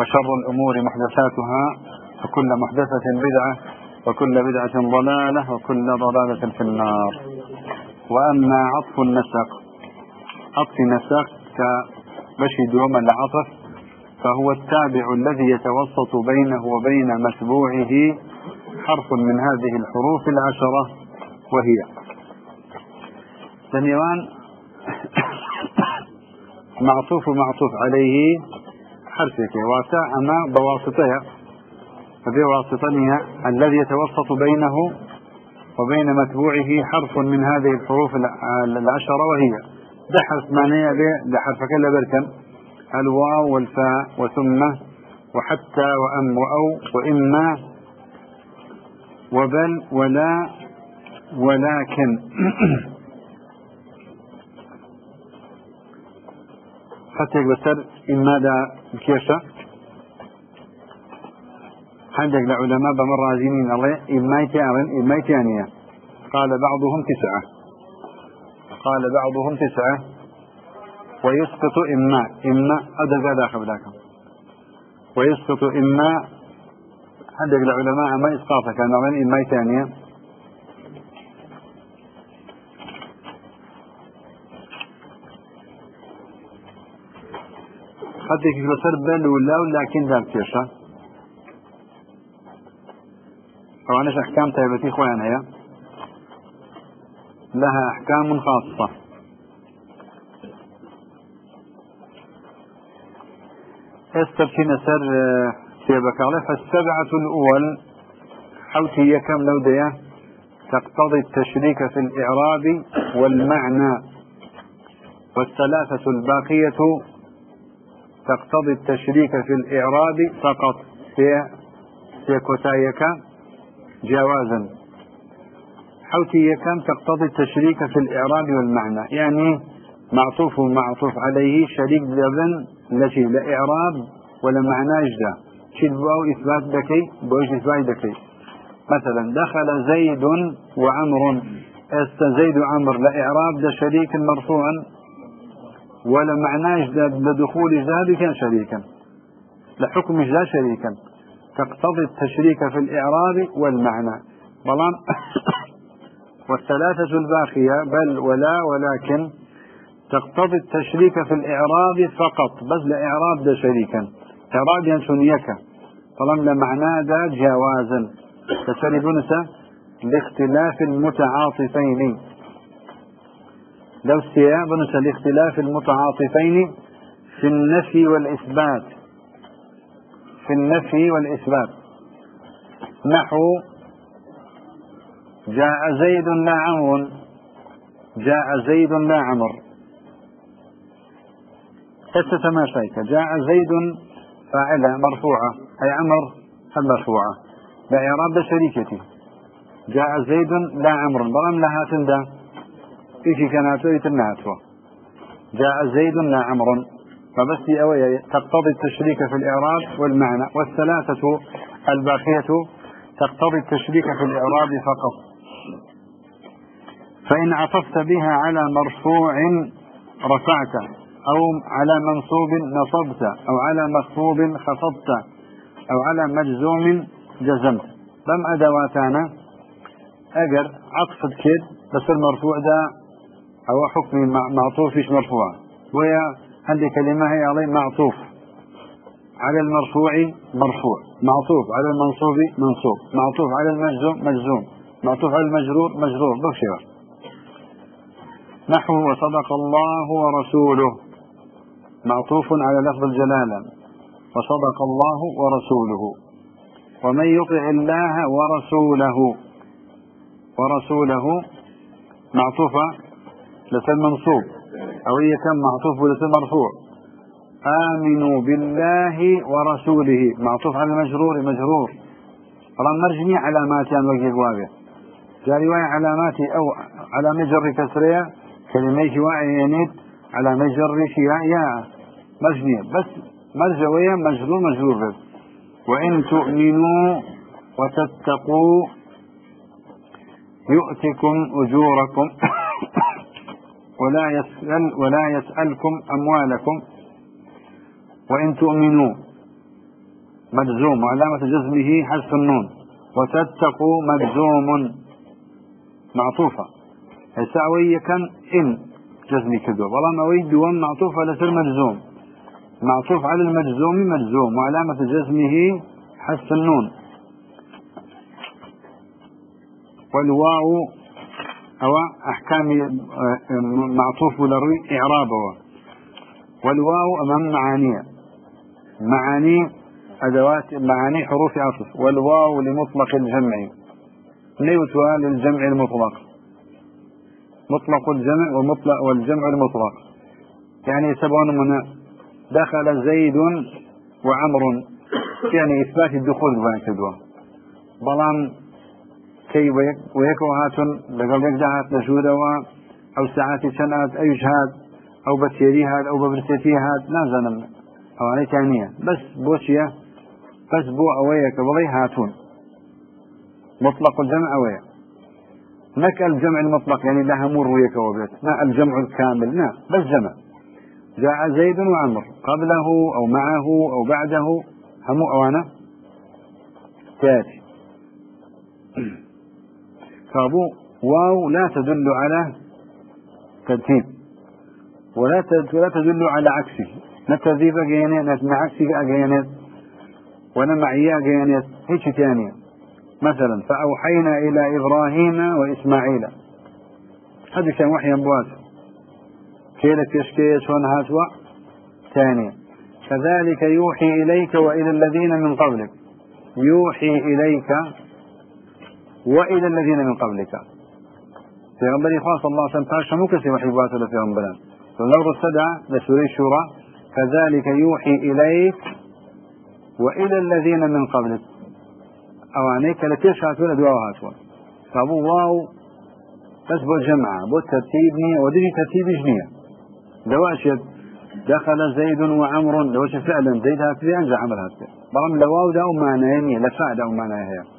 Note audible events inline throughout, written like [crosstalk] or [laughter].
وشر الأمور محدثاتها وكل محدثة بدعة وكل بدعة ضلالة وكل ضلالة في النار. وأما عطف النسق عطف النسق كبشي دوما العطف فهو التابع الذي يتوسط بينه وبين متبوعه حرف من هذه الحروف العشرة وهي دنيوان [coughs] معطوف معطوف عليه حرفك. واسع أما بواسطها فبواسطتها الذي يتوسط بينه وبين متبوعه حرف من هذه الحروف العشرة وهي ده حرف معنية ده حرف كلا بركن الواو والفاء وثم وحتى وأم وأو وإما وبل ولا ولكن. [clears throat] خطێک بەسەر ئیمادا کێشە هەندێک لە علەما بەمە ڕازینین ئەڵێ ئیمای تیاڵن ئیمای تیانە قال بعضهم تسعة. قال بعضهم تسعة. ويسقط إما إما أدى داخل ذاك. ويسقط إما عندك العلماء ما إسقاطه كان إما ثانية خدێکی لەسەر بەل و لاو لاکیندان پێشە ئەوانش ئەحکام تایبەتی هەیە لها أحكام خاصة استبكينا سر سيبك عليه فالسبعة الأول حوتي يكم لو ديه تقتضي التشريك في الإعراب والمعنى والثلاثة الباقية تقتضي التشريك في الإعراب فقط. في في كوتايك جوازا. حوتي كم تقتضي التشريك في الإعراب والمعنى. يعني معطوف معطوف عليه شريك لبن التي لا إعراب ولا معنى جدا. شي الواو إثبات دكي بوجه إثبات دكي مثلا دخل زيد وعمر. أست زيد وعمر لا إعراب ده شريك مرفوعا. ولا معناش لدخول كان شريكا. لحكم لا شريكا. تقتضي التشريك في الإعراب والمعنى. بلان. [coughs] والثلاثة الباقية. بل ولا ولكن تقتضي التشريك في الإعراب فقط. بس لإعراب ده شريكا. إعراب ينسونيك. طالما لمعنى ده جوازا. تسري بنسة لاختلاف المتعاطفين. لو استياء بنس لاختلاف المتعاطفين في النفي والإثبات. في النفي والإثبات. نحو جاء زيد لا عمر جاء زيد لا عمر تتماشيك جاء زيد فاعلة مرفوعة. أي عمر المرفوعة. بإعراب شريكتي جاء زيد لا عمر. بلام لها تندى. إيشي كانت يتنهتوا جاء زيد لا عمر فبس أوي تقتضي التشريك في الإعراب والمعنى. والثلاثة الباقية تقتضي التشريك في الإعراب فقط. فإن عطفت بها على مرفوع رفعت أو على منصوب نصبت أو على مخفوض خفضت أو على مجزوم جزمت. لم أدواتانا. أجر عطف كد بس المرفوع ده أو حكم معطوف مش مرفوع؟ وهي هذه كلمة هي عليه معطوف. على المرفوع مرفوع. معطوف على المنصوب منصوب. معطوف على المجزوم مجزوم. معطوف على المجرور مجرور. بخشير نحو وصدق الله ورسوله. معطوف على لفظ الجلالة. وصدق الله ورسوله. ومن يطع الله ورسوله. ورسوله معطوفة لسان منصوب أو هي كم معطوف ولسان مرفوع. آمنوا بالله ورسوله. معطوف على المجرور مجرور. طبعا مرجني علامات يعني وجه الواقع. جاري واي علاماتي أو على مجر كسرية كلمة واعي على مجر شيا يا مرجنية بس مرجوية مجرور مجرور بس. وإن تؤمنوا وتتقوا يؤتكم أجوركم. ولا يسأل ولا يسألكم أموالكم وإن تؤمنوا. مجزوم. وعلامة جزمه حذف النون. وتتقوا مجزوم. معطوفة. هساوية كان إن. جزمي كدو والله ما ويد معطوفة لسر مجزوم. معطوف على المجزوم مجزوم. وعلامة جزمه حذف النون. والواو أو أحكام آه، معطوف لروي إعرابه. والواو أمام معانيه معاني أدوات معاني حروف عطف. والواو لمطلق الجمع. نيوتها للجمع المطلق. مطلق الجمع ومطلق والجمع المطلق. يعني سبعون من دخل زيد وعمر. يعني إثبات الدخول بان كدوه بلان كي ويك وهاتن لقل يك جهات لجودوا أو ساعات سنات أي جهاد أو بسيري هاد أو ببرسيتي هاد لا زنم أو علي تانية بس بوشية. بس بو أويك. بضي هاتون. مطلق الجمع أويك. نك الجمع المطلق. يعني لها مر ويك وبيت. لا الجمع الكامل. لا. بس جمع. جاء زيد وعمر قبله أو معه أو بعده. همو أوانا. تاتي. فابو واو لا تدل على ترتيب. ولا ولا تدل على عكسه. نتذيب عكسه أجينيت ولا معي أجينيت هيك ثانية مثلا فأوحينا إلى إبراهيم وإسماعيل. هذا كان وحي بواس كيلك يشكي شون هاتوا؟ ثانية كذلك يوحي إليك وإلى الذين من قبلك. يوحي إليك وإلى الذين من قبلك. في غنبري خاص الله سبحانه وتعالى مكسي وحي بواس في غنبران فلو رصدع لسوري الشورى كذلك يوحي إليك وإلى الذين من قبلك. أو عنيك لكيش هاتون دواء هاتون فأبو واو بس بو جمعة بو ترتيبني ودري ترتيب جنية دواشد دخل زيد وعمر لو فعلا زيد هاتفي أنجا عمر هاتفي برم لواو دا معنى لفاء دا معنى هي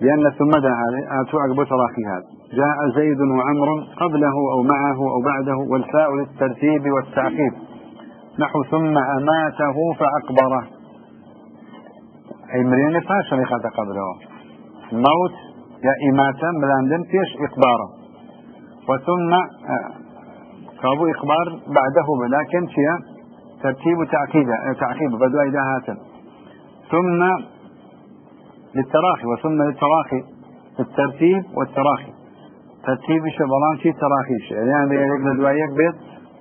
لأن ثم دا هاتو عقبو تراخي هذا. جاء زيد وعمر قبله أو معه أو بعده والفاء للترتيب والتعقيب. نحو ثم أماته فأقبره. أي مريم فاش شريخة قبره موت يا إماتا بلاندن فيش إقباره. وثم كابو آه، إقبار بعده ولكن شيء ترتيب تعقيب تعقيب بدو هاتن ثم للتراخي وثم للتراخي الترتيب والتراخي. ترتيب شي بلان شي تراخي يعني أنا يك لدوايك بيت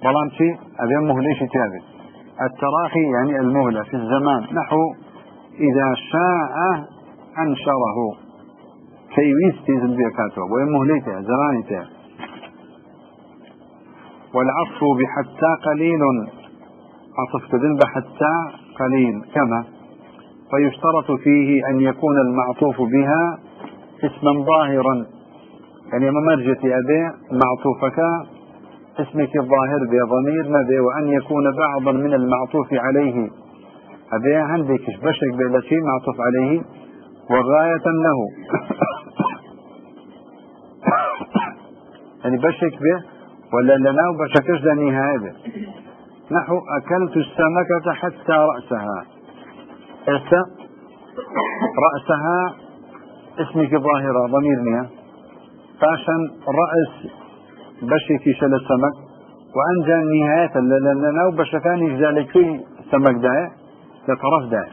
بلان شي أبي مهلي شي تابت التراخي يعني المهلة في الزمان. نحو إذا شاء أنشره. كي ويستي زنبيكاته ويمهليته زمانته. والعطف بحتى قليل. عطف تدل بحتى قليل. كما؟ فيشترط فيه أن يكون المعطوف بها اسما ظاهرا. يعني ما أبي معطوفك اسمك الظاهر بي ضمير ما بي وأن يكون بعضا من المعطوف عليه. أبي عندك بشك بلا معطوف عليه. وغاية له. [coughs] يعني بشك به ولا لنا بشكش لنهاية نحو أكلت السمكة حتى رأسها. رأسها اسمك ظاهرة ضمير نيا فعشان رأس بشك شل السمك وأنجى نهاية لأنه بشكان يجزالكي سمك ده لطرف ده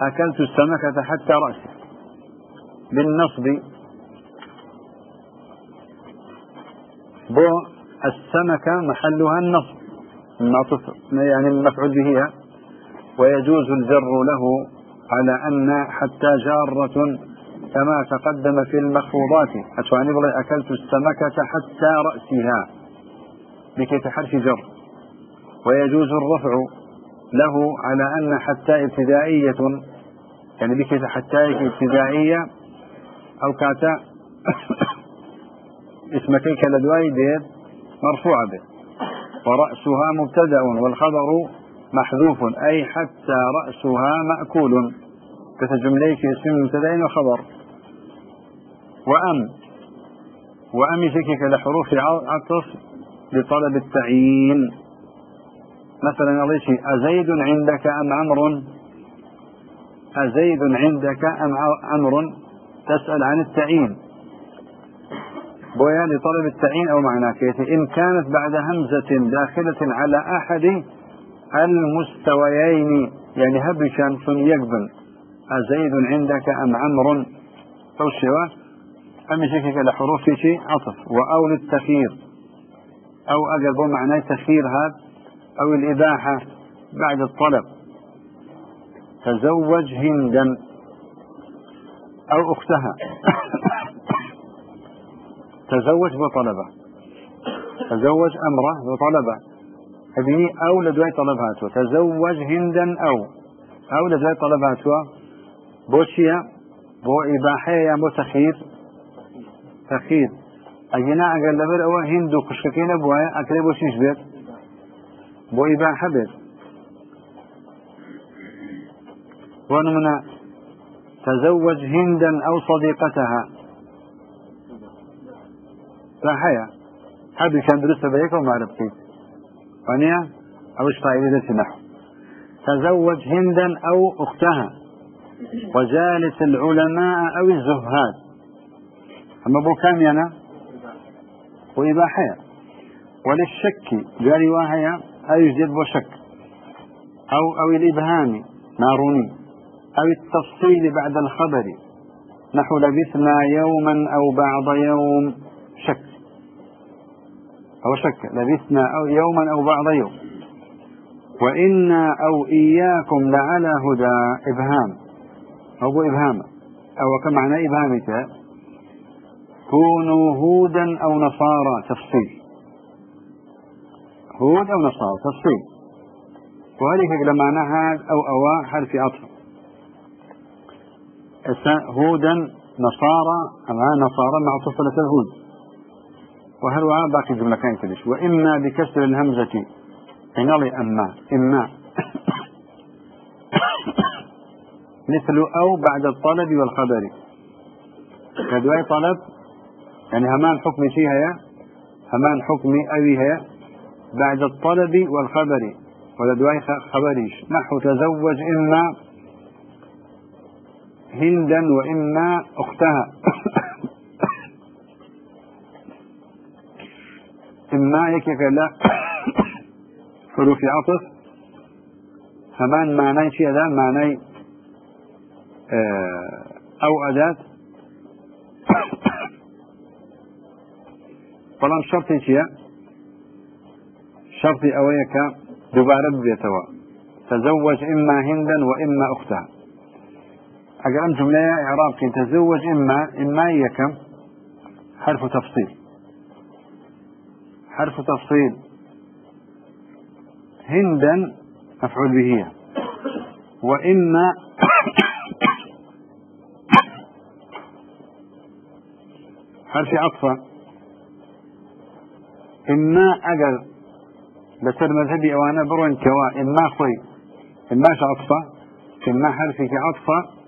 أكلت السمكة حتى رأسي. بالنصب. بو السمكة محلها النصب. يعني المفعول به ويجوز الجر له على أن حتى جارة كما تقدم في المخفوضات. أتواني بلي أكلت السمكة حتى رأسها لكي تحرف جر. ويجوز الرفع له على أن حتى ابتدائية يعني بك حتى ابتدائية أو كاتا [coughs] اسمكي كالدواي بيد مرفوعة به. ورأسها مبتدأ والخبر محذوف أي حتى رأسها مأكول. كتجمليك اسم مبتدأ وخبر وأم وأم يشكك لحروف عطف لطلب التعيين. مثلا شيء أزيد عندك أم عمر أزيد عندك أم عمر تسأل عن التعيين. بويا لطلب التعيين أو معناه كيتي إن كانت بعد همزة داخلة على أحد المستويين. يعني هبشا يقبل أزيد عندك أم عمر؟ أو سوى أم شكك لحروف شيء عطف. وأو للتخيير. أو أقرب معناه تخيير هذا. أو الإباحة بعد الطلب. تزوج هندا. أو أختها. [coughs] تزوج بطلبة. تزوج أمرة بطلبة. هذه أو لدواي طلباتها تزوج هندا أو أو لدواي طلباتها بوشيا بو إباحة يا بو تخير تخير أجنا أقل لبر أو هندو قشكين بوايا أكلي بوشيش بيت. بو إباحة بيت. ونمنا تزوج هندا أو صديقتها. حياة هذا كان درست بيك وما ونيا أو فائدة نحو تزوج هندا أو أختها. وجالس العلماء أو الزهاد. أما بو كام ينا وإباحية وللشك جاري واهية أي يجد شك. أو أو الإبهام ناروني. أو التفصيل بعد الخبر. نحو لبثنا يوما أو بعض يوم. شك. أو شك لبثنا أو يوما أو بعض يوم. وإنا أو إياكم لعلى هدى إبهام. أو إبهام. أو كمعنى إبهامك كونوا هودا أو نصارى تفصيل. هود أو نصارى تفصيل. وهذه معنى هذا أو أوا حرف عطف هودا نصارى. أما نصارى مع صلة الهود. وهل وها باقي جملة كان تدش؟ وإما بكسر الهمزة. لي أما إما. [coughs] مثل أو بعد الطلب والخبر. كدواي طلب يعني همان حكم فيها يا همان حكم أبيها بعد الطلب والخبر. ولا دواي خبريش. نحو تزوج إما هندا وإما أختها. [coughs] إما يكيك لا حروف عطف. فمان معنى شيء ذا معنى آه، أو أداة. طالما شرطي شيء. شرطي أويك دوباره بيتوا تزوج إما هندا وإما أختها أن جملة إعراب تزوج إما إما يكم حرف تفصيل. حرف تفصيل. هندا مفعول به. وإما حرف عطفة إما أجل لسر مذهبي أو أنا بروين كوا. إما خوي. إما عطفة إما حرف عطفة.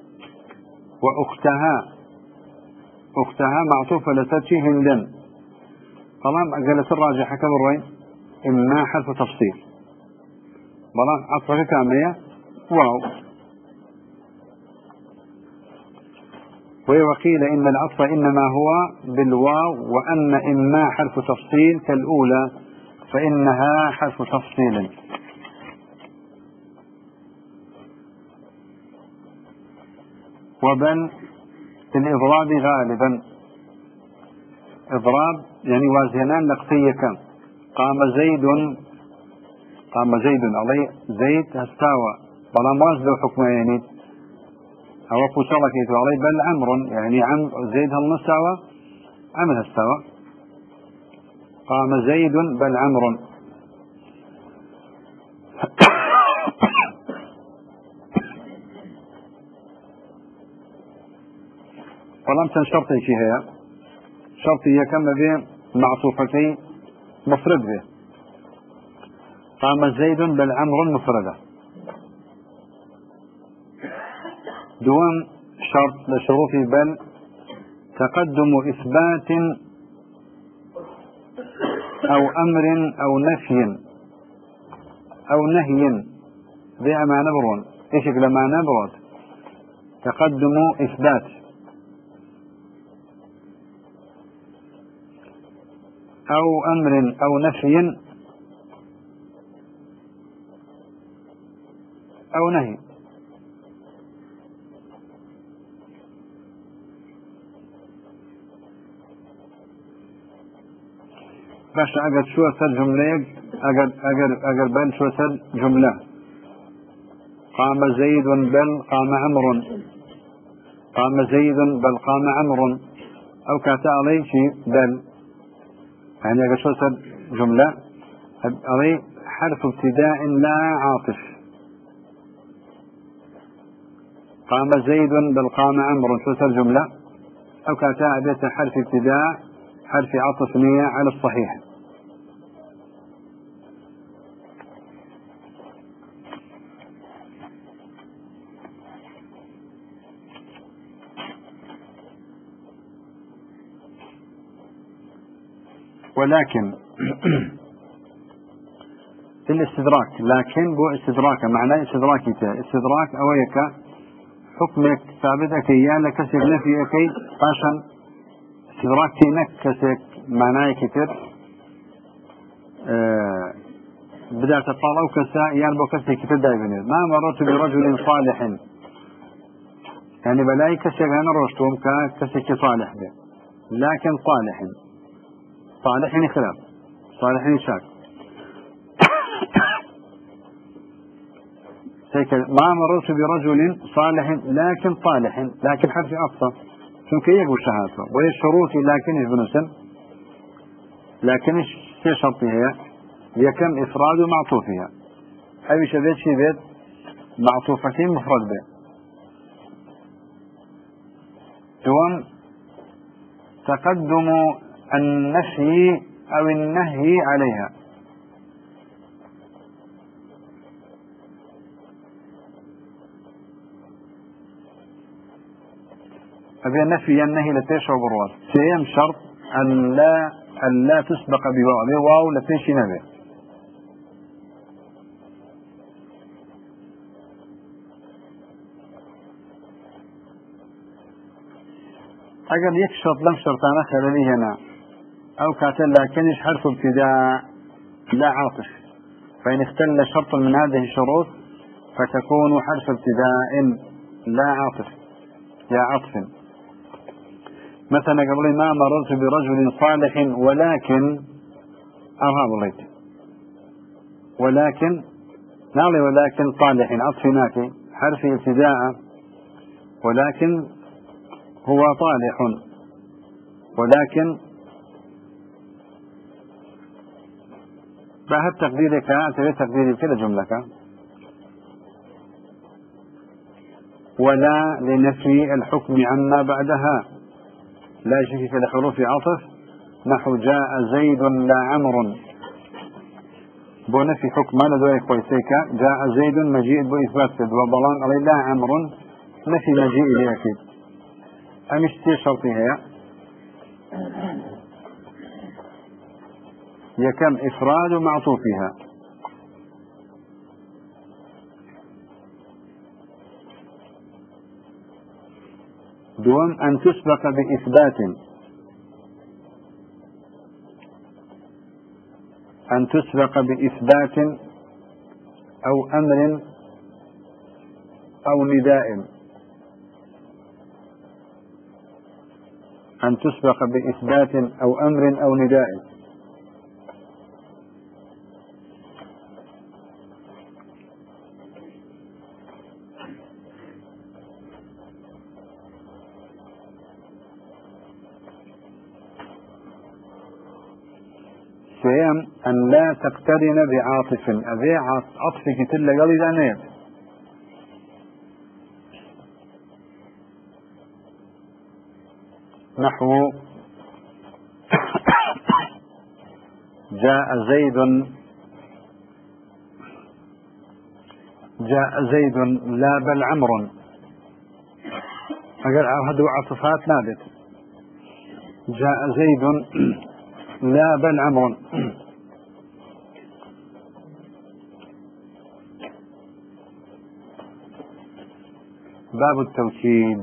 وأختها. أختها معطوفة لتاتي هندا طبعا جلس الراجحة كبروين إما حرف تفصيل. بلا عطفك كامية واو. وقيل إن العطف إنما هو بالواو وأن إما حرف تفصيل كالأولى فإنها حرف تفصيل. وبل في الإضراب غالبا. إضراب يعني وازنان نقصية كان قام زيد قام زيد علي زيد استوى. بلا ماش حكمه يعني. أو فوشالة كيتو علي بل عمر يعني عم زيد هل نستوى؟ عمل استوى؟ قام زيد بل عمر. [coughs] ولم تنشرط شيء هي. شەڕی یەکەم بەبێ معطوفەکەی مفرد بێ قام زيد بل عمر مفردة. دوام شرط لشروط بل تقدم إثبات أو أمر أو نفي أو نهي بما نبرون إيش لما نبرد تقدم إثبات. أو أمر أو نفي أو نهي. باش اگر شو سر جملة اگر اگر اگر بل شو سر جملة. قام زيد بل قام عمر قام زيد بل قام عمر أو كاتا علي شيء بل. يعني سر جملة علي حرف ابتداء لا عاطف. قام زيد بل قام عمر شو سر جملة كاتا بيت حرف ابتداء حرف عطف نية على الصحيح. ولكن [clears throat] الاستدراك لكن بو استدراك معناه استدراك استدراك اويك حكمك ثابتك يا لكسر نفيك باشا استدراك نك كسك معناه كتر أه بدأ تطالع كسا يعني بو كسي كتر دايما ما مررت برجل صالح. يعني بلاي كسي أنا رشتهم كسي صالح لكن صالح. صالح خلاف. صالح شاك. ما مررت برجل صالح لكن صالح لكن حرف أقصى چونکە یەک شەهاتەوە بۆ شروطی لاکنش بنووسن لاکنش سێ شەڵی هەیە یەکەم ئفراد و معطوفیە ئەویشە بێت معطوفەکەی مفرد بێت دوم تقدم النفي أو النهي عليها. أبي النفي النهي لتيش وبروات سيم شرط أن لا أن لا تسبق بواو. أبي واو لتيش نبي. أجل يكشط لم شرطان خلالي هنا. أو كاتل لكنش حرف ابتداء لا عاطف. فإن اختل شرط من هذه الشروط فتكون حرف ابتداء لا عاطف يا عطف. مثلا قبل ما مررت برجل صالح ولكن أرها بليت ولكن نعلي ولكن صالح عطف ناكي حرف ابتداء ولكن هو صالح. ولكن بهت تقديرك أنت تقديري كذا جملة ولا لنفي الحكم عما بعدها. لا شك لحروف عطف. نحو جاء زيد لا عمر. بو نفي حكم لدوي كويسيكا جاء زيد مجيء بو إثبات. سد وبلان علي لا عمر. نفي مجيء لي أكيد أمشتي شرطي هي يكم إفراد معطوفها دوم أن تسبق بإثبات. أن تسبق بإثبات أو أمر أو نداء. أن تسبق بإثبات أو أمر أو نداء. سيام أن لا تقترن بعاطف. أبي عطفك تلا قال إذا نحو [coughs] جاء زيد جاء زيد لا بل عمرو هذا عطفات نابت. جاء زيد لا بل عمرو باب التوكيد.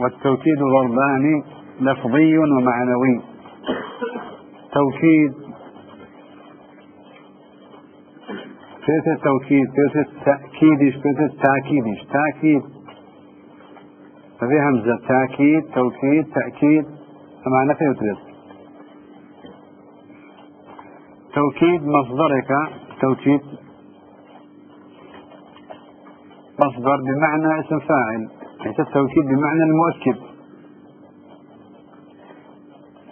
والتوكيد ضربان لفظي ومعنوي. توكيد. فيت التوكيد؟ فيت التأكيد فيت التأكيد تأكيد. ففي همزة تأكيد توكيد تأكيد. فمعنى في يترس توكيد مصدرك توكيد مصدر بمعنى اسم فاعل ليس التوكيد بمعنى المؤكد.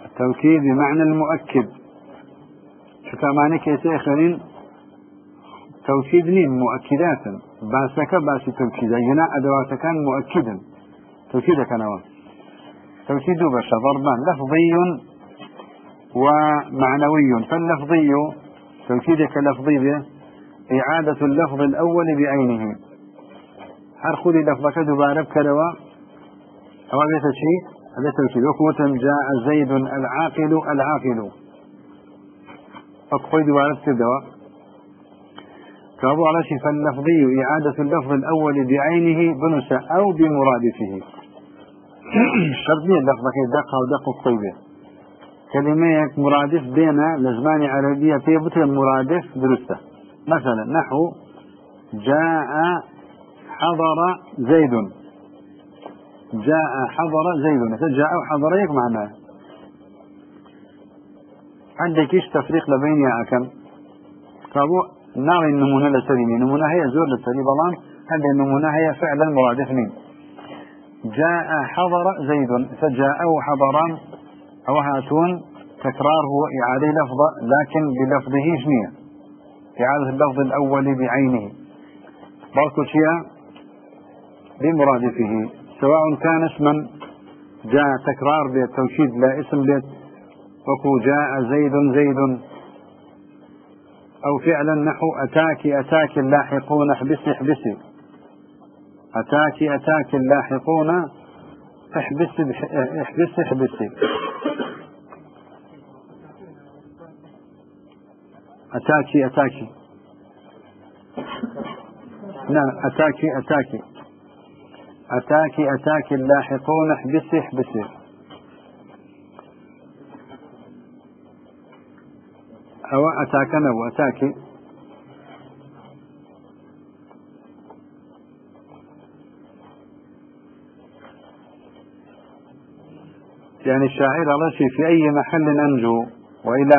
التوكيد بمعنى المؤكد. شو كمان كيس اخرين توكيد نين مؤكدات. باسك باس توكيد. ينا ادوات كان مؤكدا. توكيد كان توكيد بش ضربان. لفظي ومعنوي. فاللفظي توكيدك لفظي به إعادة اللفظ الأول بعينه. هر خودی لفظك دوباره بكروا أو هذا شيء هذا توكيد وكوتم جاء زيد العاقل العاقل. أقوي دوباره بكروا كابو على شيء فاللفظي إعادة اللفظ الأول بعينه بنس أو بمرادفه. شرطية لفظك دقة ودق قيبة كلمة مرادف بين لزمان عربية في بطل مرادف درسته مثلا نحو جاء حضر زيد. جاء حضر زيد. جاء وحضر يك معناه. عندك إيش تفريق لبين يا أكم كابو نار النمونة لسريني نمونة هي زور لسري. بلان هذه النمونة هي فعلا مرادف مين؟ جاء حضر زيد. فجاء حضران أو هاتون تكرار هو إعادة لفظة لكن بلفظه شنية. إعادة اللفظ الأول بعينه. بركو شيئا بمرادفه. سواء كان اسما جاء تكرار بيت توكيد لا اسم بيت وكو جاء زيد زيد. أو فعلا نحو أتاك أتاك اللاحقون احبسي احبسي أتاك أتاك اللاحقون احبسي احبسي احبسي أتاكي أتاكي. نعم أتاكي أتاكي. أتاك أتاك اللاحقون احبسي احبسي. أو أتاك نو أتاك يعني الشاعر رشي في أي محل أنجو. وإلى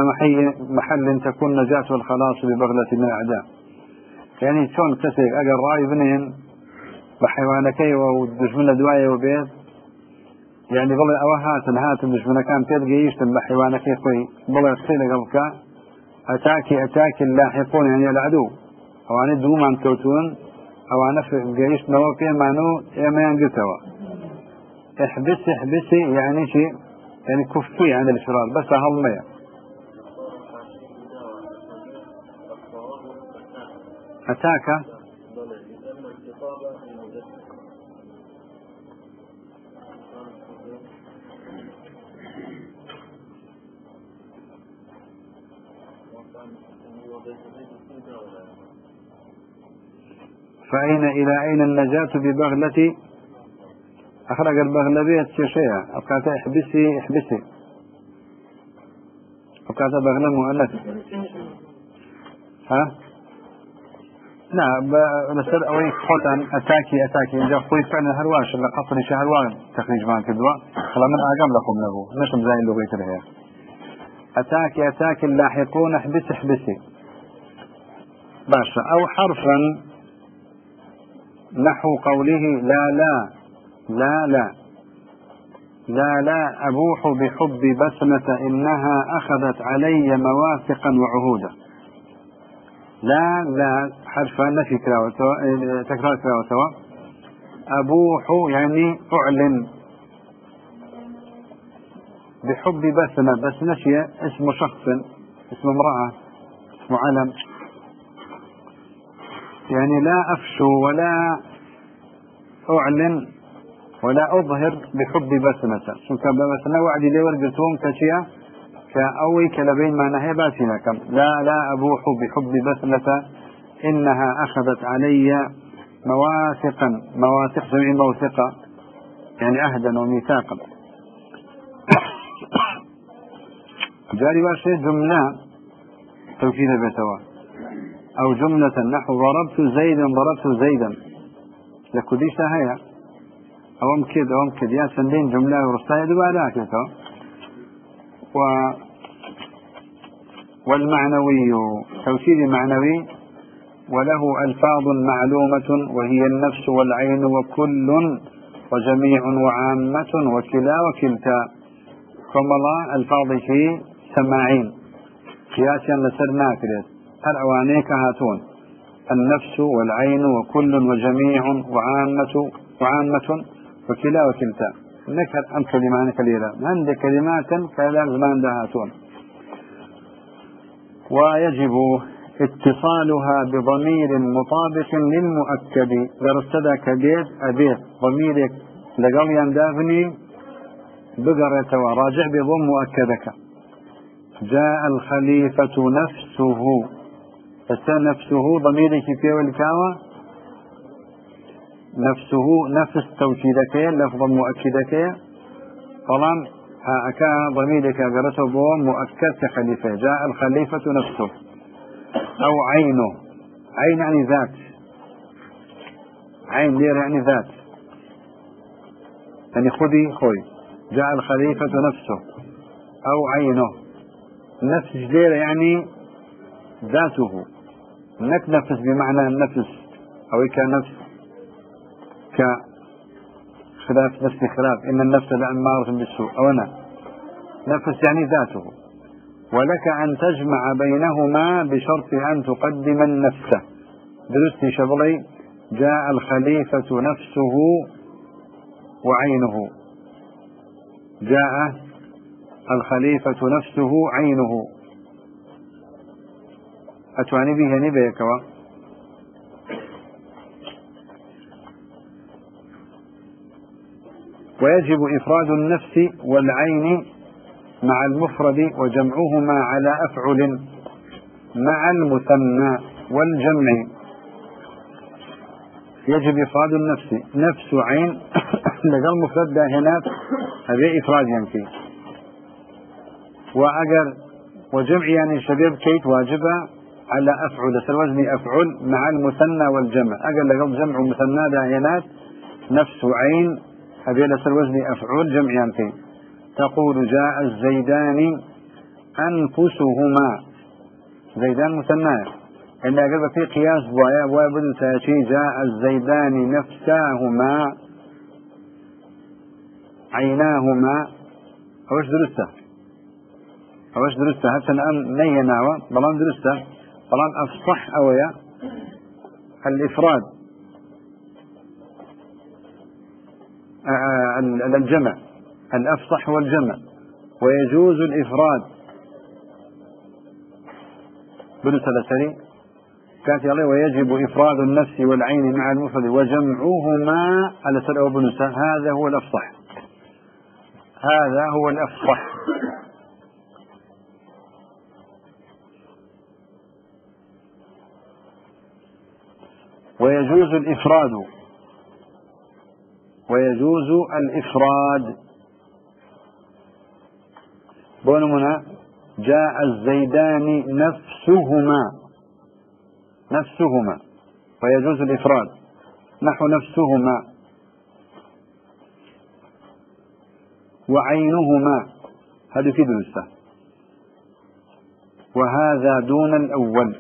محل تكون نجاة والخلاص ببغلة من الأعداء يعني شون كسيك أجر رأي بنين بحيوانكي ودشمن دواية وبيت. يعني بڵێ ئەوە هاتن هاتن دژمنەکان پێت گەیشتن بە حیوانەکەی خۆی بڵێ قسەی لەگەڵکە ئەتاکی ئەتاکی لاحقون يعني العدو. ئەوانە دوومان کەوتون ئەوانە گەیشتنەوە پێمان و ئێمەیان گرتەوە إحبسي إحبسي يعني شيء يعني كفي عن الفرار بس هضمية أتاك؟ فأين إلى أين النجاة ببغلة؟ أخرج البغلة بيت شيء أبقات احبسي احبسي. أبقات بغلة مؤنث ها؟ نعم بسر أوي خوتان أتاكي أتاكي. إذا خوي فعلا هرواش اللي قصري شهروان تخريج مان كدوا خلا من أقام لكم له نشم زي اللغة ترهي أتاكي أتاكي اللاحقون احبسي احبسي. باشا أو حرفا نحو قوله لا لا لا لا. لا لا أبوح بحب بسمة إنها أخذت علي مواثقا وعهودا. لا لا حرف نفي تكرار كراوة أبوح يعني أعلن. بحب بسمة بس نشية اسم شخص اسم امرأة اسم علم. يعني لا أفشو ولا أعلن ولا أظهر بحب بسمة. شو كان بسمة؟ وعدي لي ورقتهم كشيا كأوي كلبين ما نهي باسنا كم؟ لا لا أبوح بحب بسمة إنها أخذت علي مواثقا. مواثق جميع موثقة يعني عهدا وميثاقا. [coughs] جاري باشي جملة. توكيد بيتوا. أو جملة. نحو ضربت زيدا ضربت زيدا. لكديش هيا. أو كد أو كد. يا سندين جملة ورستايا دبالا كده و والمعنوي توكيد معنوي وله ألفاظ معلومة وهي النفس والعين وكل وجميع وعامة وكلا وكلتا كما ألفاظ في سماعين. قياسا لسر ناكرت هل أوانيك هاتون؟ النفس والعين وكل وجميع وعامة وعامة وكلا وكلتا نكر أم كلمان كليلة. عند كلمات كلام زمان هاتون ويجب اتصالها بضمير مطابق للمؤكد. درستدا كبيت أبيت ضميرك لقل يندافني بقرة وراجع بضم مؤكدك. جاء الخليفة نفسه. نفسه ضميرك في والكاوة نفسه نفس توكيدك لفظا مؤكدك. طالما هاكا ضميرك قرته بو مؤكد خليفة جاء الخليفة نفسه. أو عينه. عين يعني ذات. عين لير يعني ذات. يعني خذي خوي. جاء الخليفة نفسه. أو عينه. نفس جدير يعني ذاته. نك نفس بمعنى النفس أو كنفس كخلاف نفس خلاف. إن النفس لأمارة بالسوء. أو أنا نفس يعني ذاته. ولك أن تجمع بينهما بشرط أن تقدم النفس. درست شبلي. جاء الخليفة نفسه وعينه. جاء الخليفة نفسه عينه. أتواني به نبيكوا ويجب إفراد النفس والعين مع المفرد وجمعهما على أفعل مع المثنى والجمع. يجب إفراد النفس. نفس عين. [coughs] لقى المفرد هنا هذا إفراد ينفي وأجر وجمع يعني شباب كيت واجبة على أفعل سالوزن أفعل مع المثنى والجمع. أجر لقى جمع مثنى داهنات نفس عين هذا سالوزن أفعل جمع ينفي تقول جاء الزيدان أنفسهما. زيدان مثنى إن أجل في قياس وابن ساشي جاء الزيدان نفساهما. عيناهما. أوش درسته؟ أوش درسته؟ هسه الآن نية ناوى بلان درسته. بلان أفصح أويا. الإفراد آه، الجمع الأفصح والجمع ويجوز الإفراد. بن سلسلي كانت يقول ويجب إفراد النفس والعين مع المفرد وجمعهما على سلأ بن هذا هو الأفصح. هذا هو الأفصح. ويجوز الإفراد. ويجوز الإفراد. بونمنا جاء الزيدان نفسهما. نفسهما. ويجوز الإفراد. نحو نفسهما. وعينهما. هذا في درسة وهذا دون الأول.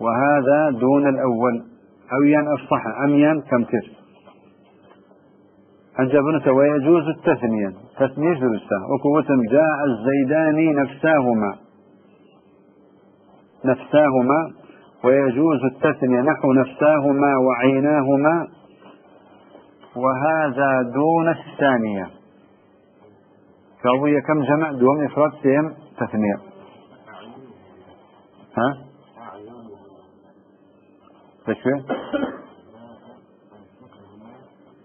وهذا دون الأول. أو ين أفصح. أم ين كمتر أنجبنت ويجوز التثنية. تثنية درسة وقوة جاء الزيدان نفساهما. نفساهما ويجوز التثنية. نحو نفساهما وعيناهما. وهذا دون الثانية. كابو كم جمع؟ دوم إفراد سيم تثنية. ها؟ تشوي؟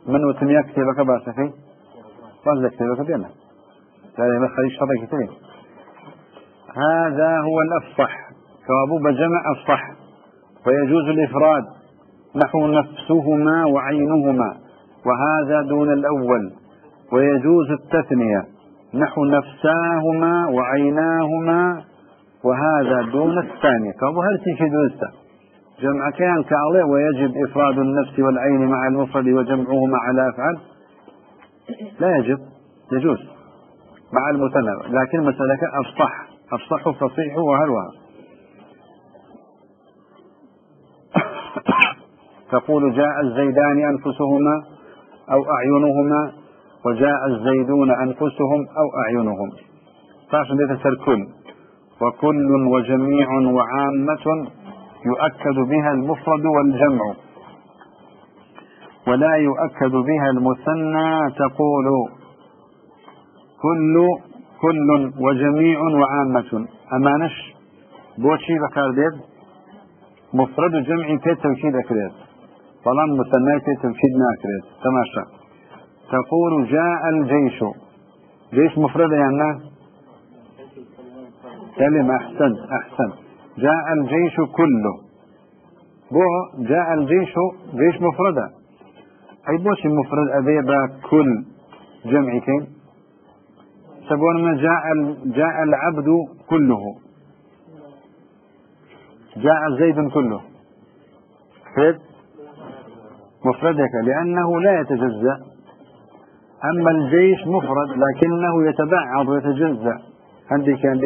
من وتنيا كتابك باسفي باز كتابك بينا هذا ما خليش شرك كتابي. هذا هو الأفصح. كابو بجمع أفصح. ويجوز الإفراد. نحو نفسهما وعينهما. وهذا دون الأول. ويجوز التثنية. نحو نفساهما وعيناهما. وهذا دون الثانية كابو هل تيجي دوستا جمع كان ويجب إفراد النفس والعين مع المفرد وجمعهما على أفعال؟ لا يجب يجوز. مع المثنى لكن مسألة أفصح أفصح فصيح وهلوها [coughs] تقول جاء الزيدان أنفسهما أو أعينهما وجاء الزيدون أنفسهم أو أعينهم. فعشان ديت كل وكل وجميع وعامة يؤكد بها المفرد والجمع. ولا يؤكد بها المثنى تقول كل كل وجميع وعامة. أمانش بۆ چی بەکار دێت مفرد جمع پێ توكيد ئەکرێت بەڵام مثنى پێ توكيد ناکرێت تەماشا تقول جاء الجيش. جيش مفرد يعني؟ كلمة أحسنت أحسنت جاء الجيش كله. بۆ جاء الجيش جيش مفردە ئەی بۆچی مفرد ئەبێ بە كل جمع کەین سبون ما جاء جاء العبد كله. جاء زيد كله. فرد مفردك لأنه لا يتجزأ. أما الجيش مفرد لكنه يتبعض ويتجزأ. عندي كان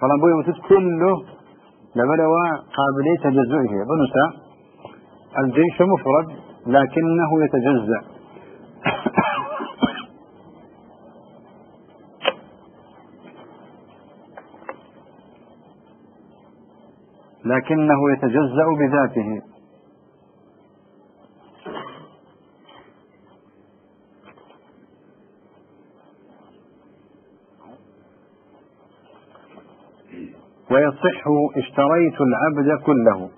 فلان بوي كله لبلوا قابلية تجزئه بنسى الجيش مفرد لكنه يتجزأ. [coughs] لكنه يتجزأ بذاته. ويصح اشتريت العبد كله.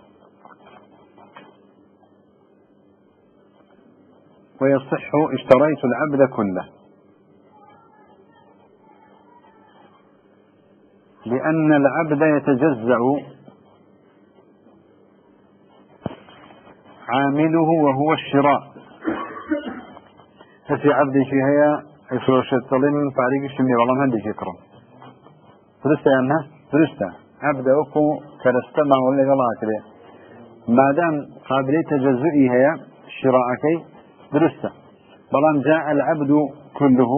ويصح اشتريت العبد كله. لأن العبد يتجزأ عامله وهو الشراء. ففي عبد في هيا يفروش الطلين فاريق الشمي والله ما عندي فكرة درست يا درست كرستما ولا غلا كده ما دام قابلية تجزئي هي شراءكي درسته. بلان جاء العبد كله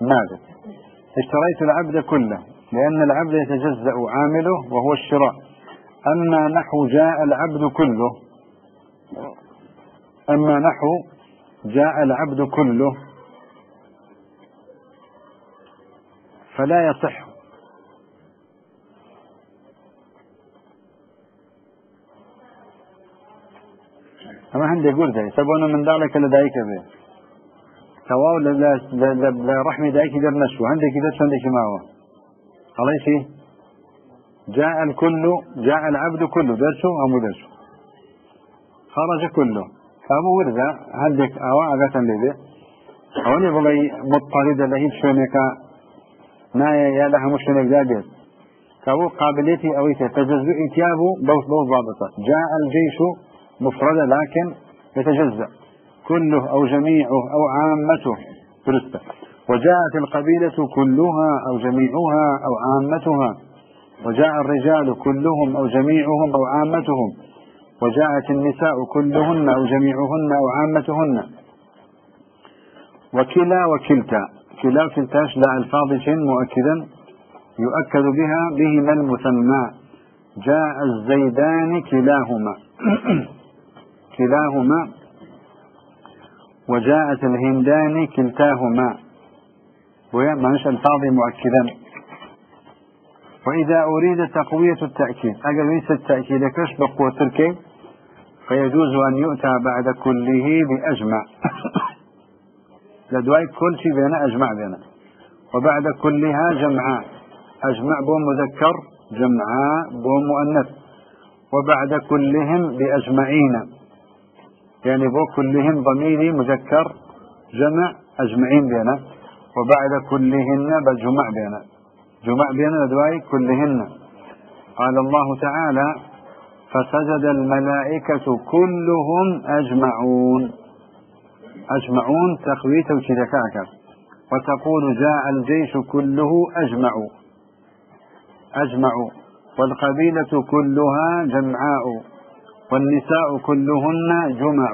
ماذا؟ اشتريت العبد كله لأن العبد يتجزأ عامله وهو الشراء. أما نحو جاء العبد كله أما نحو جاء العبد كله فلا يصح هندي يقول ذي سبونا من ذلك لدايك به سواء لرحم دايك در نشو عندك كذا عندك ما هو. الله شيء جاء الكل جاء العبد كله. درسه أو مو درسه خرج كله. فأبو ورزة عندك أواء أغاثا لذي؟ أولي بلي مضطرد لهيب شونك. ما يا لها مشونك ذابت كابو قابليتي أويته. تجزء إتيابه بوث بوث ضابطة. جاء الجيش مفردة لكن يتجزأ. كله أو جميعه أو عامته فرسته وجاءت القبيلة كلها أو جميعها أو عامتها. وجاء الرجال كلهم أو جميعهم أو عامتهم. وجاءت النساء كلهن أو جميعهن أو عامتهن. وكلا وكلتا. كلا وكلتاش لا ألفاظ مؤكدا يؤكد بها بهما المثنى. جاء الزيدان كلاهما. [clears throat] كلاهما وجاءت الهندان كلتاهما. ويا مش الفاظ مؤكدا وإذا أريد تقوية التأكيد أجل ليس التأكيد كش بقوة تركي فيجوز أن يؤتى بعد كله بأجمع. [coughs] لدواي كل شيء بينا أجمع بينا. وبعد كلها جمعاء أجمع بۆ مذكر جمعاء بۆ مؤنث. وبعد كلهم بأجمعين. يعني بۆ كلهم ضمیری مذكر جمع أجمعين بێنە وبعد كلهن بجمع بێنە. جمع بێنە دوای كلهن. قال الله تعالى فسجد الملائكة كلهم أجمعون. أجمعون تقويت وشركاك. وتقول جاء الجيش كله أجمع. أجمع. والقبيلة كلها جمعاء. والنساء كلهن جمع.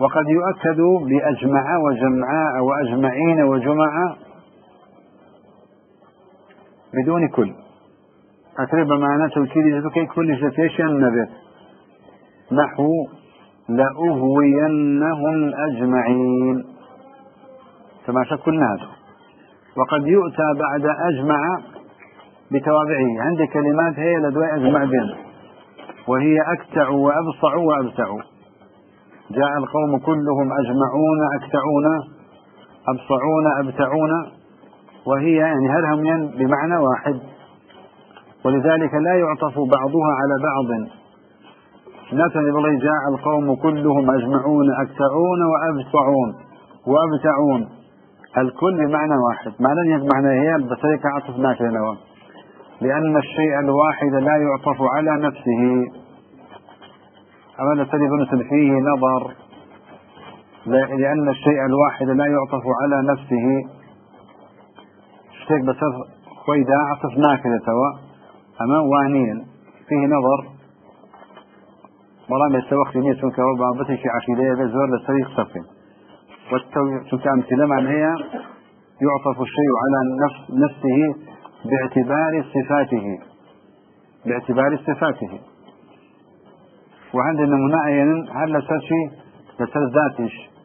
وقد يؤكد بأجمع وجمعاء وأجمعين وجمع بدون كل. أقرب معنى توكيد كي كل شتيشن النبي. نحو لأهوينهم أجمعين. تماشى كل هذا وقد يؤتى بعد أجمع بتوابعه. عند كلمات هي لدواء أجمع بين. وهي أكتع وأبصع وأبتع. جاء القوم كلهم أجمعون أكتعون أبصعون أبتعون. وهي يعني هرهم بمعنى واحد. ولذلك لا يعطف بعضها على بعض. مثلا يقول جاء القوم كلهم أجمعون أكتعون وأبصعون وأبتعون. الكل بمعنى واحد. معنى معنى هي بطريقة عطف ناكلة لأن الشيء الواحد لا يعطف على نفسه. أولا تجد فيه نظر لأن الشيء الواحد لا يعطف على نفسه. شتيك بس خويدا عطف ناكلة توا أما وانين فيه نظر. بەڵام ئێستا وەختی نییە چونکەەوە بابەتێکی عقیدەیە بێ زۆر لەسەری قسەبکەین چونکە أمثلة هي يعطف الشيء على نفس نفسه. باعتبار صفاته. باعتبار صفاته. وعندنا مناعين هل لسر شيء لسر ذاتش؟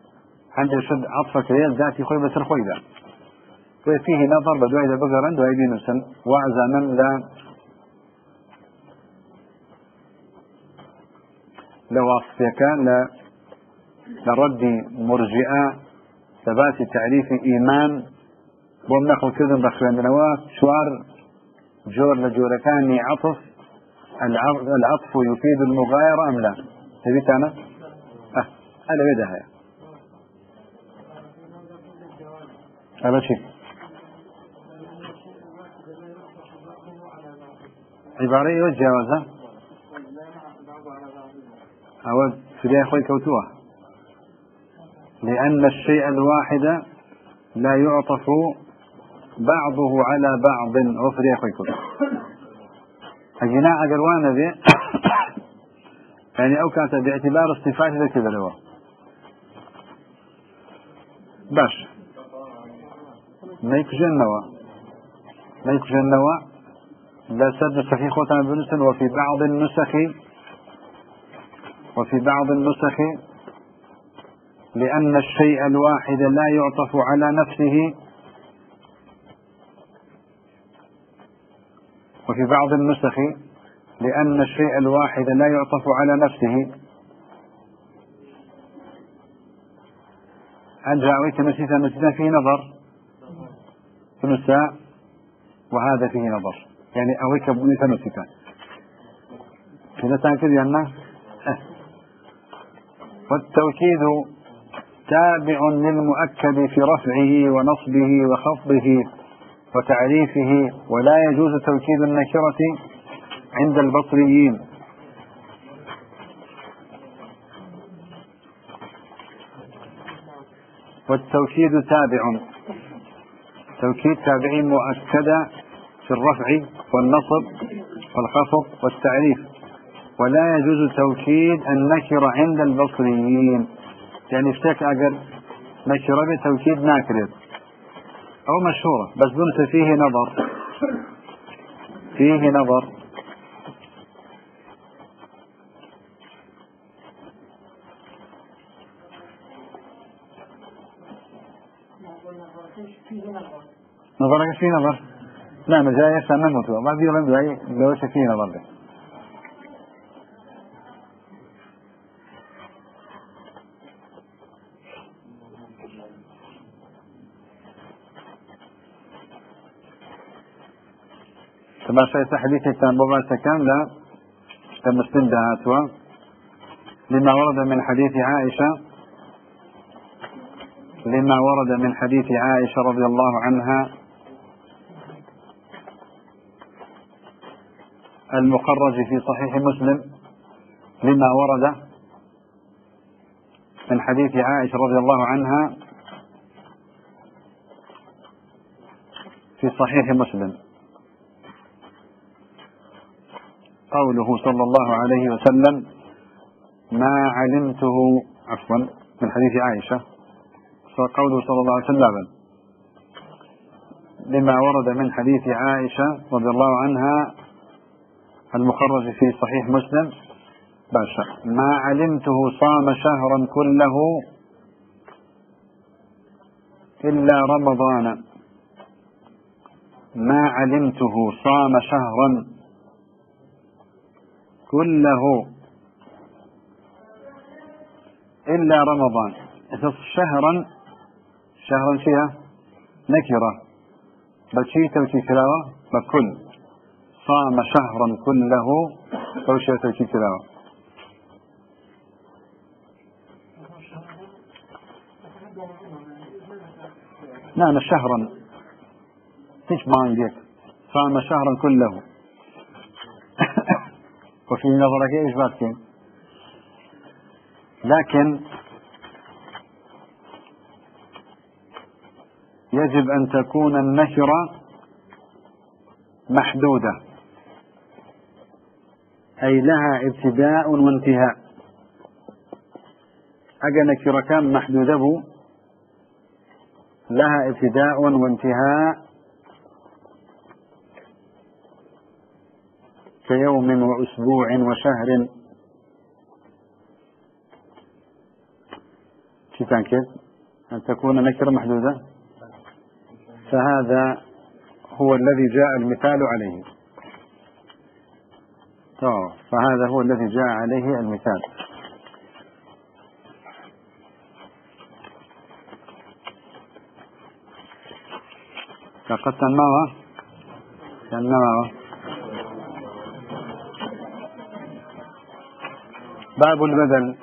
عند شد عطفك هي ذاتي خوي بسر خوي ذا وفيه نظر بدوي إذا بقرا دوي بينسن وعزانا لا لوصفك ل لرد مرجئة ثبات تعريف إيمان. ناخذ كذا بخوان نوا شوار جور لجور كان عطف العطف يفيد المغايرة أم لا؟ تبيت أنا؟ أه أنا بدها هذا شيء عبارة يوجه أو في خوي كوتوة لأن الشيء الواحد لا يعطف بعضه على بعض. وفري خوي كوتوه الجناء أقروانا ذي. [coughs] يعني أو كانت باعتبار الصفات ذا كذا لوا باش. ما يكجن نوا ما لا سد صحيح خوتنا وفي بعض النسخ. وفي بعض النسخ. لأن الشيء الواحد لا يعطف على نفسه. وفي بعض النسخ لأن الشيء الواحد لا يعطف على نفسه. أرجع ويتنسيت نسيت فيه نظر. نساء وهذا فيه نظر. يعني أويك تنسيتا كذا تنكر يعني والتوكيد تابع للمؤكد في رفعه ونصبه وخفضه. وتعريفه ولا يجوز توكيد النكرة عند البصريين. والتوكيد تابع. توكيد تابعي مؤكدة في الرفع والنصب والخفض والتعريف. ولا يجوز توكيد النكرة عند البصريين. يعني افتك أجر نكرة بتوكيد ناكرة أو مشهورة بس بنت فيه نظر. فيه نظر. نظرك فيه نظر. لا مجاية سنة متوى ما بيقول لو فيه نظر. كما شايف حديث كان بابا كان لا كمسلم دهاتوا لما ورد من حديث عائشة لما ورد من حديث عائشة رضي الله عنها المخرج في صحيح مسلم لما ورد من حديث عائشة رضي الله عنها في صحيح مسلم. قوله صلى الله عليه وسلم ما علمته عفوا من حديث عائشة قوله صلى الله عليه وسلم لما ورد من حديث عائشة رضي الله عنها المخرج في صحيح مسلم باشا ما علمته صام شهرا كله إلا رمضان. ما علمته صام شهرا كله إلا رمضان. شهرا شهرا فيها نكرة. بشي توشي تلاوة؟ بكل صام شهرا كله توشي توشي تلاوة. نعم شهرا. ما عندك؟ صام شهرا كله. [laughs] وفي نظرك باتكين. لكن يجب أن تكون النشرة محدودة. أي لها ابتداء وانتهاء. أجا نكرة كان محدودة لها ابتداء وانتهاء. كيوم وأسبوع وشهر. كيف؟ أن تكون نكرة محدودة؟ فهذا هو الذي جاء المثال عليه. طيب، فهذا هو الذي جاء عليه المثال. لقد تنمى تنمى باب البدل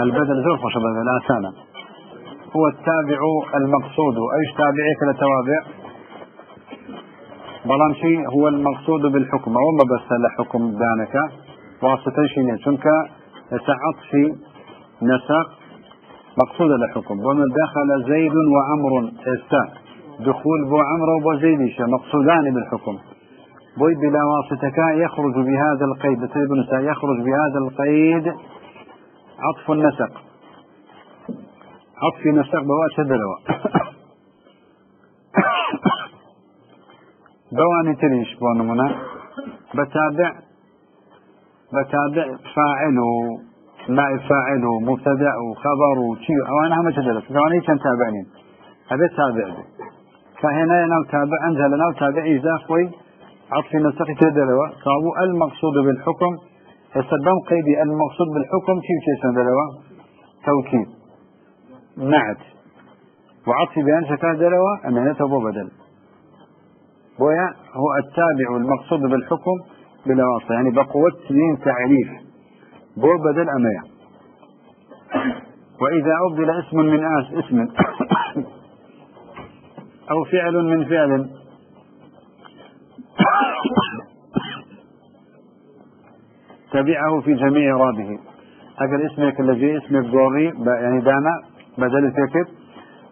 البدل زرفش بدل آسانا هو التابع المقصود. أيش تابعيك لتوابع بلان شيء هو المقصود بالحكم. وما بس لحكم دانك. شيء چونك في نسق مقصود لحكم. ومن دخل زيد وعمر استا دخول بو عمرو وبو زيد مقصودان بالحكم. بوي بلا واسطة يخرج بهذا القيد. يخرج بهذا القيد. عطف النسق. عطفي نسق بواسه دلوا [coughs] بواني تريش بونمنا بتابع. بتابع فاعل نائب فاعل مبتدأ. وخبر وشيء أو أنا هم تدرس ثواني كان تابعني. هذا تابع. فهنا أنا تابع. أنزل أنا تابع. اذا خوي عطف نسق تدلوا صابوا المقصود بالحكم يستبدل قيدي المقصود بالحكم كيف تسندلوا توكيد. نعت. وعطف بيان شكا دلوا أمانته بدل. بويا هو التابع المقصود بالحكم بلا واسطة يعني بقوة سنين تعريف. بو بدل أمية وإذا أبدل اسم من آس اسم. [coughs] أو فعل من فعل. تبعه في جميع إعرابه أجل اسمك الذي اسمك ضوري يعني دانا بدل الفكر.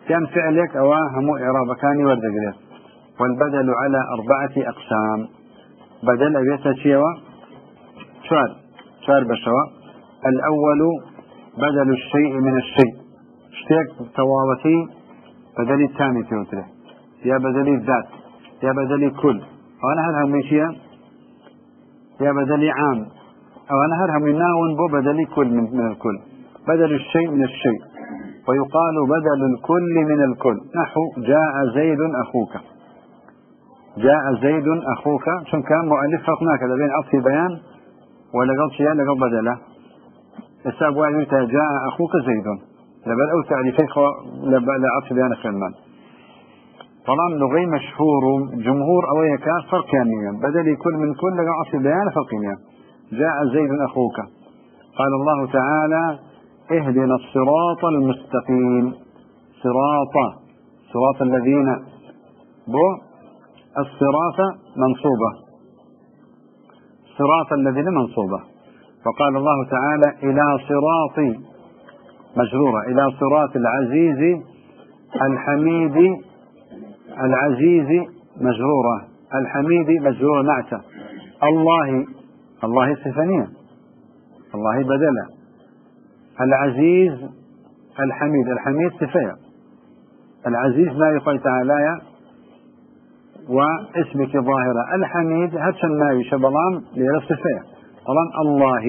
كان فعلك أو هم إعراب كان وردقريت والبدل على أربعة أقسام. بدل أبيتا شيوا؟ شوار. شوار بشوا. الأول بدل الشيء من الشيء. اشتيك تواوتي بدل الثاني توتره يا بدل الذات. يا بدل كل. وأنا من شيء يا بدل عام. أو أنا هرهم من ناون بو بدل كل من الكل. بدل الشيء من الشيء. ويقال بدل الكل من الكل. نحو جاء زيد أخوك. جاء زيد أخوك. شن كان مؤلف فرقنا كذا بين عطف بيان ولقل شيء لقل بدله الساب واحد جاء أخوك زيد. لبل أو تعريفي لعطف بيان خلمان طالما لغي مشهور جمهور أو يكا فرقانيا. بدل كل من كل لقى في بيان فرقانيا. جاء زيد أخوك. قال الله تعالى اهدنا الصراط المستقيم. صراط صراط الذين بو الصراط منصوبة. صراط الذين منصوبة. فقال الله تعالى إلى صراط مجرورة إلى صراط العزيز الحميد العزيز مجرورة. الحميد مجرورة نعتة الله الله صفانية الله بدلا. العزيز الحميد. الحميد صفية العزيز ما يقول تعالى واسمك ظاهرة. الحميد هاتشن ما يشبلان ليرى صفية الله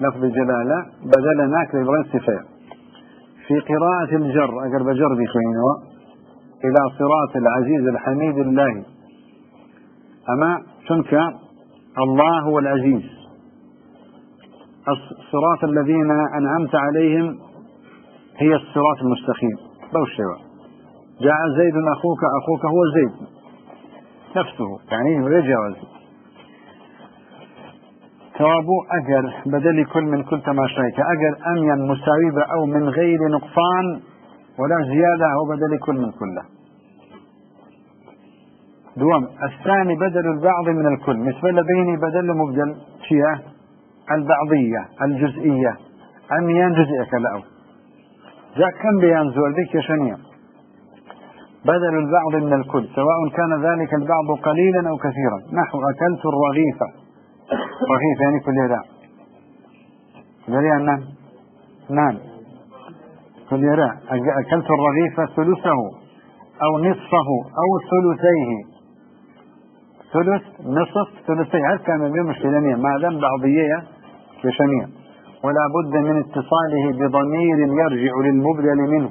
لفظ الجلالة بدل ناك لإبراهيم صفية في قراءة الجر أقرب جر بخوينه إلى صراط العزيز الحميد الله أما شنك الله هو العزيز. الصراط الذين أنعمت عليهم هي الصراط المستقيم. بوشوا جاء زيد أخوك أخوك هو زيد. نفسه يعني يجاوز ثوابو أجر بدل كل من كل تماشيك أجر أمين مساوي أو من غير نقصان ولا زيادة هو بدل كل من كله. دوام. الثاني بدل البعض من الكل. مثل بيني بدل مبدل شيء البعضية الجزئية. أميان جزئية كلاو جاء كم بيان زول؟ بك شنيا بدل البعض من الكل. سواء كان ذلك البعض قليلا أو كثيرا. نحو أكلت الرغيف. رغيف يعني كل يدا نعم نعم كل يدا أكلت الرغيف ثلثه أو نصفه أو ثلثيه. ثلث نصف ثلثي. هل كان اليوم مشكلة ما دام بعضية كشنية ولا بد من اتصاله بضمير يرجع للمبدل منه.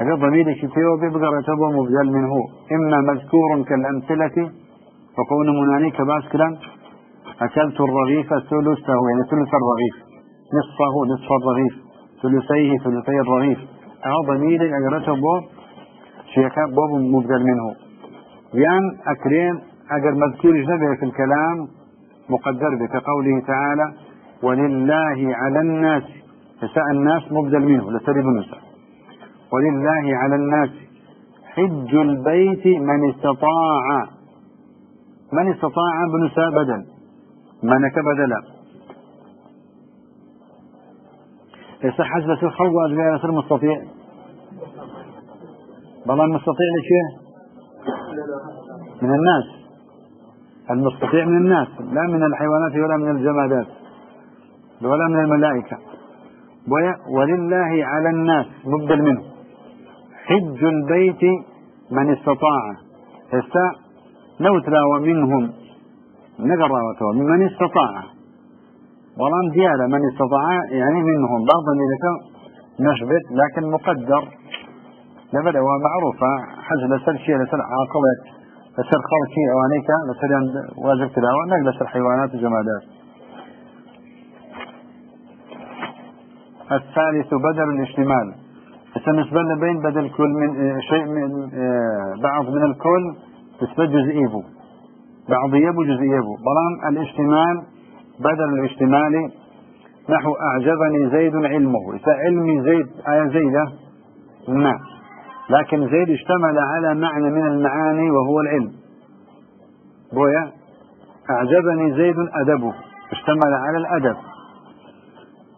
هذا ضمير كتير بيبقى يعتبر مبدل منه. إما مذكور كالأمثلة وكون منانيك باسكلا أكلت الرغيف ثلثه يعني ثلث الرغيف. نصفه نصف الرغيف. ثلثيه ثلثي الرغيف. أو ضمير أجرته بوب شيكا بوب مبدل منه. يان أكرين أجر مذكور نبي في الكلام مقدر به كقوله تعالى ولله على الناس فساء الناس مبدل منه لترب النساء ولله على الناس حج البيت من استطاع. من استطاع بنساء بدل؟ منك بدلا. يصح حسبة الخوض أجل مستطيع بلا مستطيع لشيء؟ من الناس. المستطيع من الناس لا من الحيوانات ولا من الجمادات ولا من الملائكة. ولله على الناس مبدل منه. حج البيت من استطاع. هسا نوترا ومنهم نقرأ من استطاع. ولم ديالة من استطاع يعني منهم. بعض اللي نشبت لكن مقدر. لبدا ومعروفة حج لسر شيء لسر عاقلة لسر خلقي أوانيك لسر واجب تلاوة نقل لسر حيوانات وجمادات. الثالث بدل الاشتمال. بالنسبة بين بدل كل من شيء من بعض من الكل نسبة جزئيبه بعض يبو جزئيبه بلان الاشتمال بدل الاشتمال نحو أعجبني زيد علمه. إذا علمي زيد آية زيدة نعم لكن زيد اشتمل على معنى من المعاني وهو العلم. بويا أعجبني زيد أدبه اشتمل على الأدب.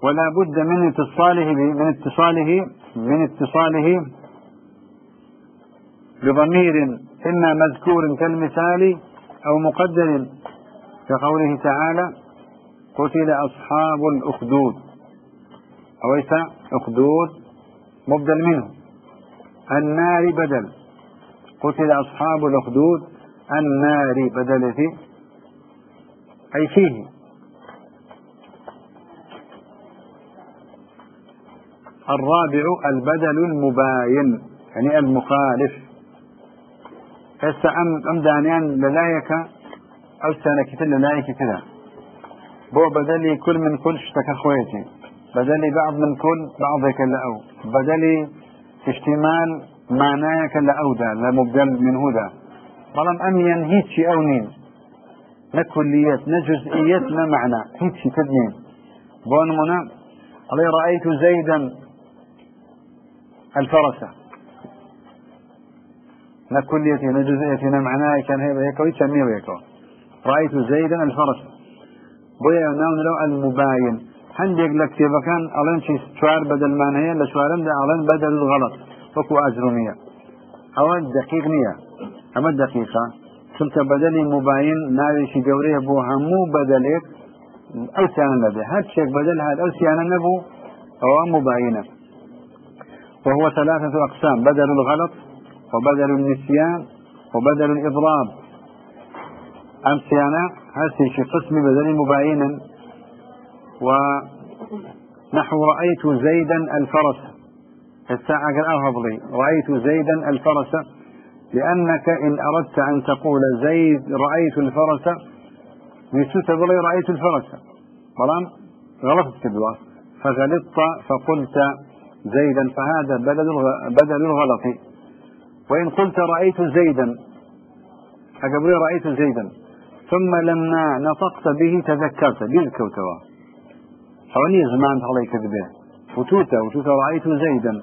ولا بد من اتصاله من اتصاله من اتصاله بضمير إما مذكور كالمثال أو مقدر. كقوله تعالى قتل أصحاب الأخدود. أويس أخدود مبدل منه. النار بدل. قتل أصحاب الأخدود النار بدل في أي فيه. الرابع البدل المباين يعني المخالف. هسه أم أم دانيان للايك أو سنكت للايك كذا. بو بدلي كل من كل اشتكى خويتي بدلي بعض من كل بعض لا أو بدلي اشتمال معناك لأودا لمبدل من هدى. بەڵام ئەمیان هیچی ئەو نین. نە كليات نە جزئيات نە معنى. هیچی تێدا نین بۆ نمونە علي رأيت زيدا الفرسة. نە كليتی نە جزئيتی مەعناکان هیچ هیچ هیچ رأيت زيدا الفرسة. بۆیە ناون لێ المباين. هەندێک لە کتێبەکان ئەڵەن چی چوار بەدەلمان هەیە لە چوارمدا ئەڵەن بەدەل غەڵت وەکو ئاجرونیە ئەوە دقیق نییە ئەمە دقیقا چونکە بەدەلی مباین ناوێکی گەورەیە بۆ هەموو بەدەلێک ئەو سیانە نەبێ هەر شێک بەدەل هات ئەو سیانە نەبوو ئەوە مباینە وهو ثلاثة أقسام. بدل الغلط وبدل النسيان وبدل الإضراب. أمسيانا هذه قسم بدل مباينا ونحو رأيت زيدا الفرس. الساعة قال لي رأيت زيدا الفرس. لأنك إن أردت أن تقول زيد رأيت الفرس يسوس بلي رأيت الفرس. بلان؟ غلطت كدوا فغلطت فقلت زيدا فهذا بدل بدل الغلط. وإن قلت رأيت زيدا أقبلي رأيت زيدا. ثم لما نطقت به تذكرت. بالكوتوا حوالي زمان هەڵی كذبه وتوتا وتوتا رأيت زيدا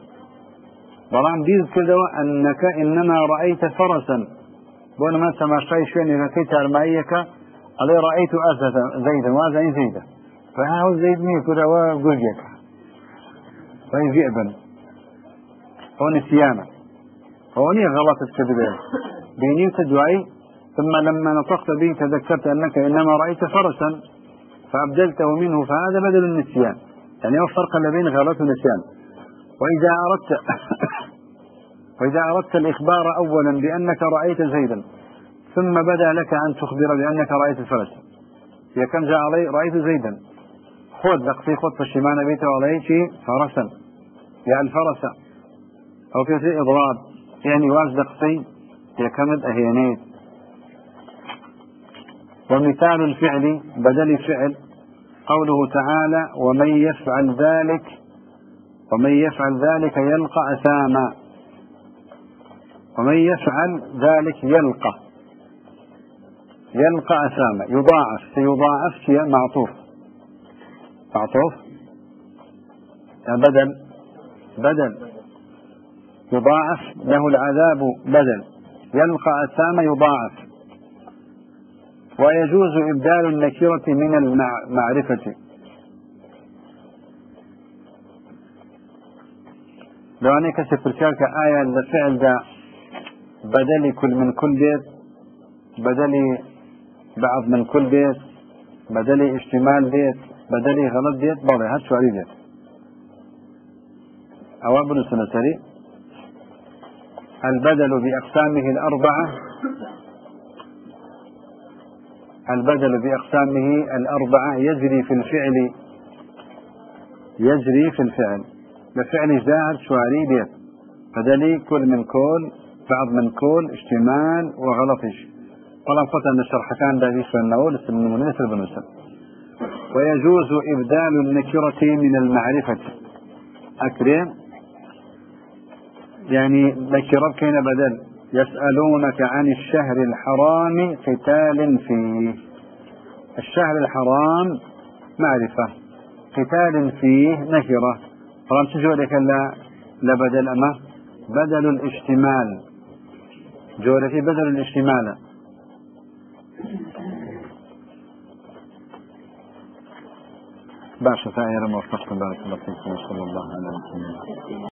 بەڵام بیر کردەوە أنك إنما رأيت فرسا بۆ ما تەماشای شوێنێکەکەی تارماییەکە ئەڵێ رأيت أسدا زيدا وازنی زيدا فها زيد نییە کورەوە گورگێکە فهي ذئبا هو نسيانا هو نية غلط الكذبة بيني تدعي ثم لما نطقت به تذكرت أنك إنما رأيت فرسا فأبدلته منه فهذا بدل النسيان. يعني هو الفرق بين غلط ونسيان؟ وإذا أردت [coughs] وإذا أردت الإخبار أولا بأنك رأيت زيدا ثم بدا لك أن تخبر بأنك رأيت الفرس هي كم جاء علي رأيت زيدا. خذ دقفي خذ فشمان بيته عليه فرسا. يا الفرس أو في إضراب. يعني واز دقفي هي كمد أهينيت. ومثال الفعل بدل فعل قوله تعالى ومن يفعل ذلك ومن يفعل ذلك يلقى أثاما. ومن يفعل ذلك يلقى. يلقى أثاما. يضاعف. سيضاعف شيء معطوف. معطوف؟ بدل. بدل. يضاعف له العذاب بدل. يلقى أثاما يضاعف. ويجوز إبدال النكرة من المعرفة. لو كسب رسالة آية الفعل ده بدل كل من كل بيت بدل بعض من كل بيت بدل اشتمال بيت بدل غلط بيت بابا هات شو بيت. أو ابن البدل بأقسامه الأربعة. البدل بأقسامه الأربعة يجري في الفعل يجري في الفعل. بفعل جاهر شواري بيت بدلي كل من كل بعض من كل اشتمال وغلطش قلت أن الشرح كان في النول من منسر ويجوز إبدال النكرة من المعرفة. أكرم؟ يعني نكرة كين بدل. يسألونك عن الشهر الحرام قتال فيه. الشهر الحرام معرفة قتال فيه نكرة. طبعا شو لك لا لا بدل أما بدل الاشتمال. جورتي بدل الاشتمال. باشا ثانية موفقكم بارك الله فيكم وصلى الله على محمد.